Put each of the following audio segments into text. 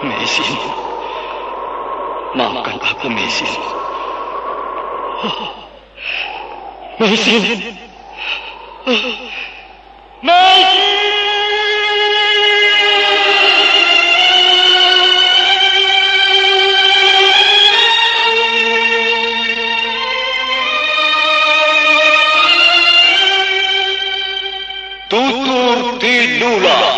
没心。妈妈干爸不没心。啊没心。啊没心。嘟嘟嘟嘟滴怒了。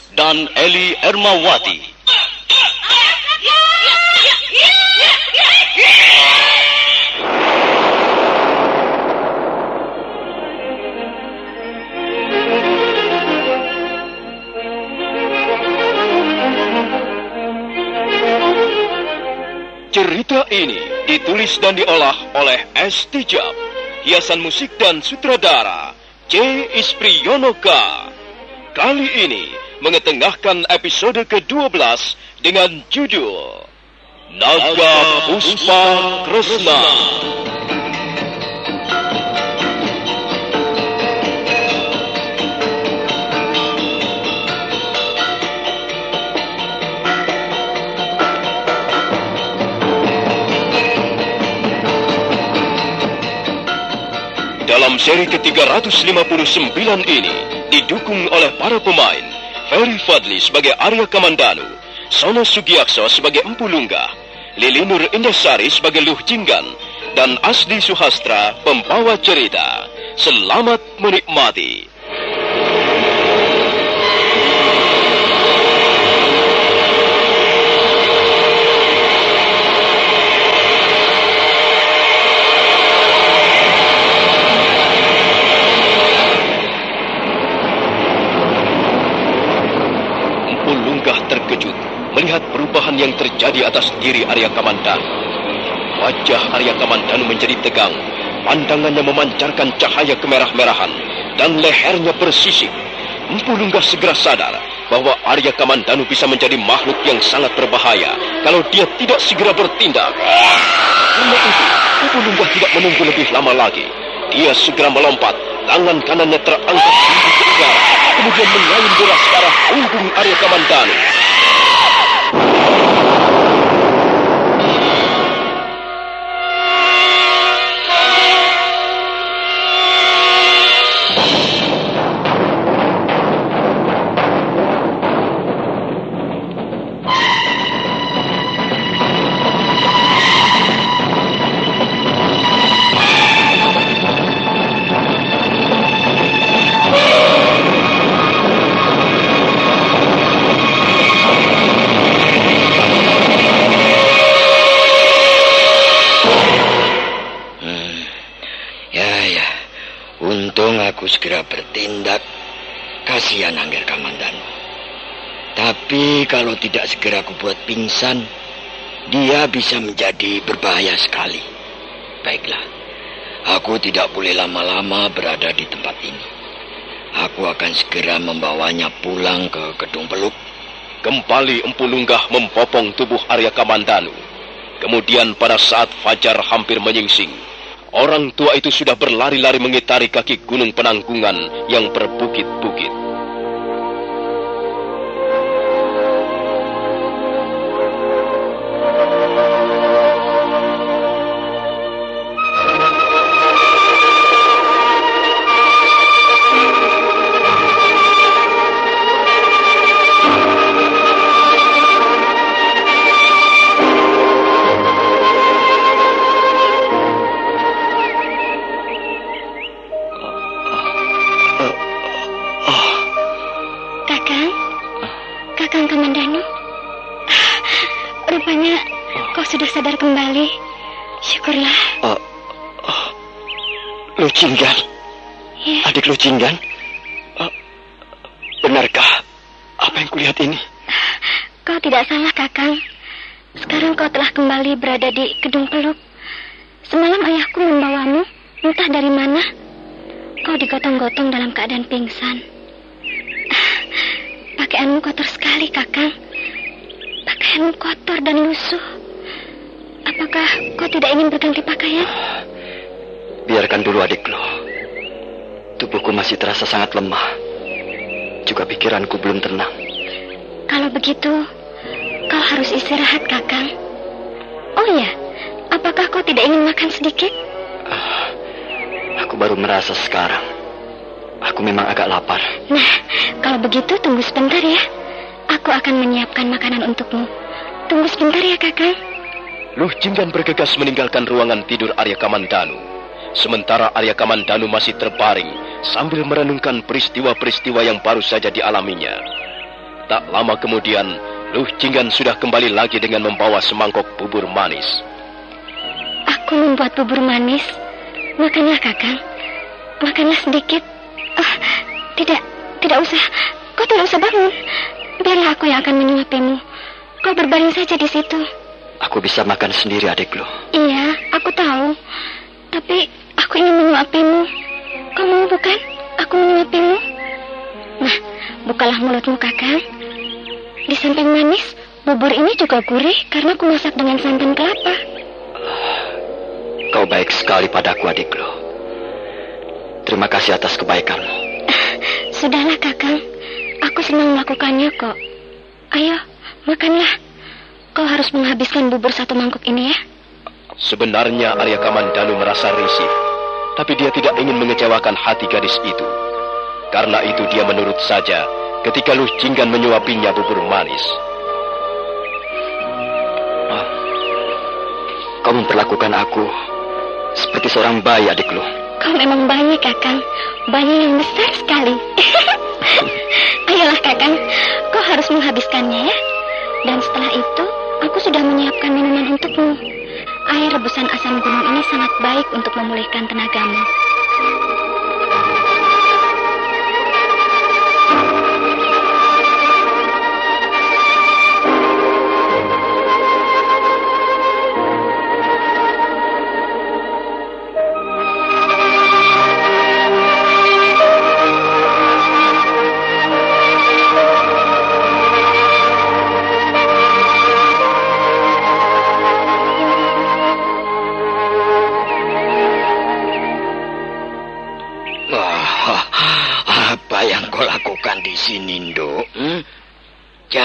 dan Eli Ermawati. Cerita ini ditulis dan diolah oleh S. Tijab, hiasan musik dan sutradara C. Ispriyonoka. Kali ini mengetengahkan episode ke-12 dengan judul Naga Puspa Kresna. Dalam seri ke-359 ini didukung oleh para pemain Ferry Fadli sebagai Arya Kamandanu, Sono Sugiakso sebagai Empu Lunggah, Lili Nur Indasari sebagai Luh Jinggan, dan Asdi Suhastra pembawa cerita. Selamat menikmati. Perubahan yang terjadi atas diri Arya Kamandanu. Wajah Arya Kamandanu menjadi tegang, pandangannya memancarkan cahaya kemerah-merahan, dan lehernya bersisik. Empu Lunggah segera sadar bahwa Arya Kamandanu bisa menjadi makhluk yang sangat berbahaya kalau dia tidak segera bertindak. Karena itu, Empu Lunggah tidak menunggu lebih lama lagi. Dia segera melompat, tangan kanannya terangkat tinggi ke udara, kemudian menyayun bola ke arah punggung Arya Kamandanu. Aku segera bertindak. Kasihan Angger Kamandanu. Tapi kalau tidak segera aku buat pingsan, dia bisa menjadi berbahaya sekali. Baiklah, aku tidak boleh lama-lama berada di tempat ini. Aku akan segera membawanya pulang ke gedung peluk. Kembali Empu Lunggah membopong tubuh Arya Kamandanu. Kemudian pada saat fajar hampir menyingsing, orang tua itu sudah berlari-lari mengitari kaki gunung penanggungan yang berbukit-bukit. Lucinggan, Ya, adik Lucinggan. Eh, benarkah apa yang kulihat ini? kau tidak salah, Kakang. Sekarang kau telah kembali berada di Gedung Peluk. Semalam ayahku membawamu, entah dari mana. Kau digotong-gotong dalam keadaan pingsan. Pakaianmu kotor sekali, Kakang. Pakaianmu kotor dan lusuh. Apakah kau tidak ingin berganti pakaian? Biarkan dulu adikku. Tubuhku masih terasa sangat lemah. Juga pikiranku belum tenang. Kalau begitu, kau harus istirahat, Kakang. Oh ya, apakah kau tidak ingin makan sedikit? Aku baru merasa sekarang. Aku memang agak lapar. Nah, kalau begitu tunggu sebentar ya. Aku akan menyiapkan makanan untukmu. Tunggu sebentar ya, Kakang. Luh Jinggan bergegas meninggalkan ruangan tidur Arya Kamandanu. Sementara Arya Kamandanu masih terbaring sambil merenungkan peristiwa-peristiwa yang baru saja dialaminya. Tak lama kemudian, Luh Jinggan sudah kembali lagi dengan membawa semangkok bubur manis. Aku membuat bubur manis. Makanlah, Kakang. Makanlah sedikit. Ah, tidak, tidak usah. Kau tidak usah bangun. Biarlah aku yang akan menyuapimu. Kau berbaring saja di situ. Aku bisa makan sendiri adikku. Iya, aku tahu. Tapi aku ingin menyuapimu. Kau mau bukan? Aku menyuapimu. Nah, bukalah mulutmu, Kakang. Di samping manis, bubur ini juga gurih karena aku masak dengan santan kelapa. Kau baik sekali padaku adikku. Terima kasih atas kebaikanmu. Sudahlah, Kakang. Aku senang melakukannya kok. Ayo, makanlah. Kau harus menghabiskan bubur satu mangkuk ini ya. Sebenarnya Arya Kamandanu merasa risih, tapi dia tidak ingin mengecewakan hati gadis itu. Karena itu dia menurut saja ketika Luh Jinggan menyuapinya bubur manis. Kau memperlakukan aku seperti seorang bayi adikku. Kau memang bayi, Kakang. Bayi yang besar sekali. Ayolah, Kakang. Kau harus menghabiskannya ya. Dan setelah itu, aku sudah menyiapkan minuman untukmu. Air rebusan asam gunung ini sangat baik untuk memulihkan tenagamu.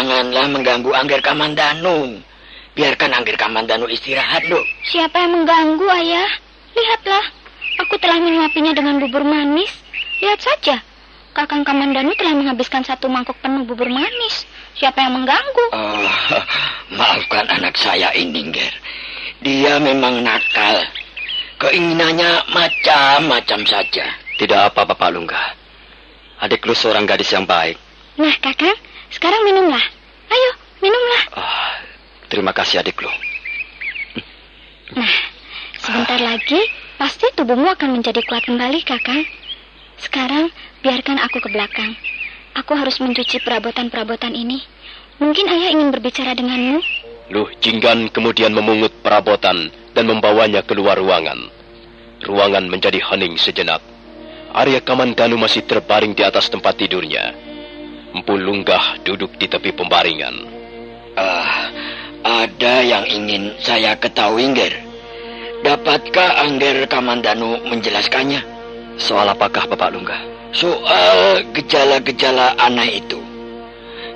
Janganlah mengganggu Angger Kamandanu. Biarkan Angger Kamandanu istirahat, Nduk. Siapa yang mengganggu, Ayah? Lihatlah, aku telah menyuapinya dengan bubur manis. Lihat saja, Kakang Kamandanu telah menghabiskan satu mangkuk penuh bubur manis. Siapa yang mengganggu? Oh, maafkan anak saya ini, Nger. Dia memang nakal. Keinginannya macam-macam saja. Tidak apa, Bapak Lungga. Adik lu seorang gadis yang baik. Nah, Kakang, sekarang minumlah. Ayo, minumlah. Ah, terima kasih adik lu. Nah, sebentar lagi pasti tubuhmu akan menjadi kuat kembali, Kakang. Sekarang biarkan aku ke belakang. Aku harus mencuci perabotan-perabotan ini. Mungkin ayah ingin berbicara denganmu. Luh Jinggan kemudian memungut perabotan dan membawanya keluar ruangan. Ruangan menjadi hening sejenak. Arya Kamandanu masih terbaring di atas tempat tidurnya. Empu Lunggah duduk di tepi pembaringan. Ah, ada yang ingin saya ketahui, Nger. Dapatkah Angger Kamandanu menjelaskannya? Soal apakah Bapak Lunggah? Soal gejala-gejala aneh itu.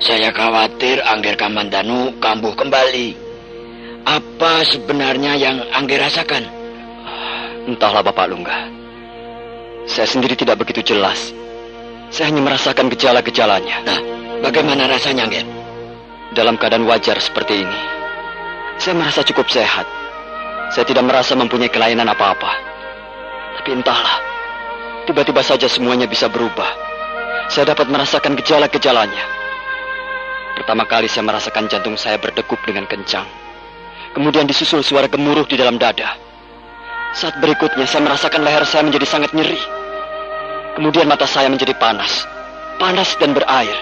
Saya khawatir Angger Kamandanu kambuh kembali. Apa sebenarnya yang Angger rasakan? Entahlah Bapak Lunggah. Saya sendiri tidak begitu jelas. Saya hanya merasakan gejala-gejalanya. Nah, bagaimana rasanya, Nger? Dalam keadaan wajar seperti ini, saya merasa cukup sehat. Saya tidak merasa mempunyai kelainan apa-apa. Tapi entahlah, tiba-tiba saja semuanya bisa berubah. Saya dapat merasakan gejala-gejalanya. Pertama kali saya merasakan jantung saya berdegup dengan kencang. Kemudian disusul suara gemuruh di dalam dada. Saat berikutnya saya merasakan leher saya menjadi sangat nyeri. Kemudian mata saya menjadi panas. Panas dan berair.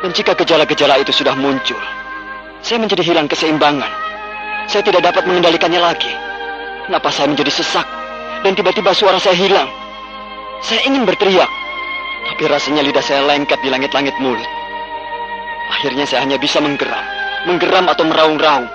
Dan jika gejala-gejala itu sudah muncul, saya menjadi hilang keseimbangan. Saya tidak dapat mengendalikannya lagi. Kenapa saya menjadi sesak dan tiba-tiba suara saya hilang? Saya ingin berteriak, tapi rasanya lidah saya lengket di langit-langit mulut. Akhirnya saya hanya bisa menggeram, menggeram atau meraung-raung.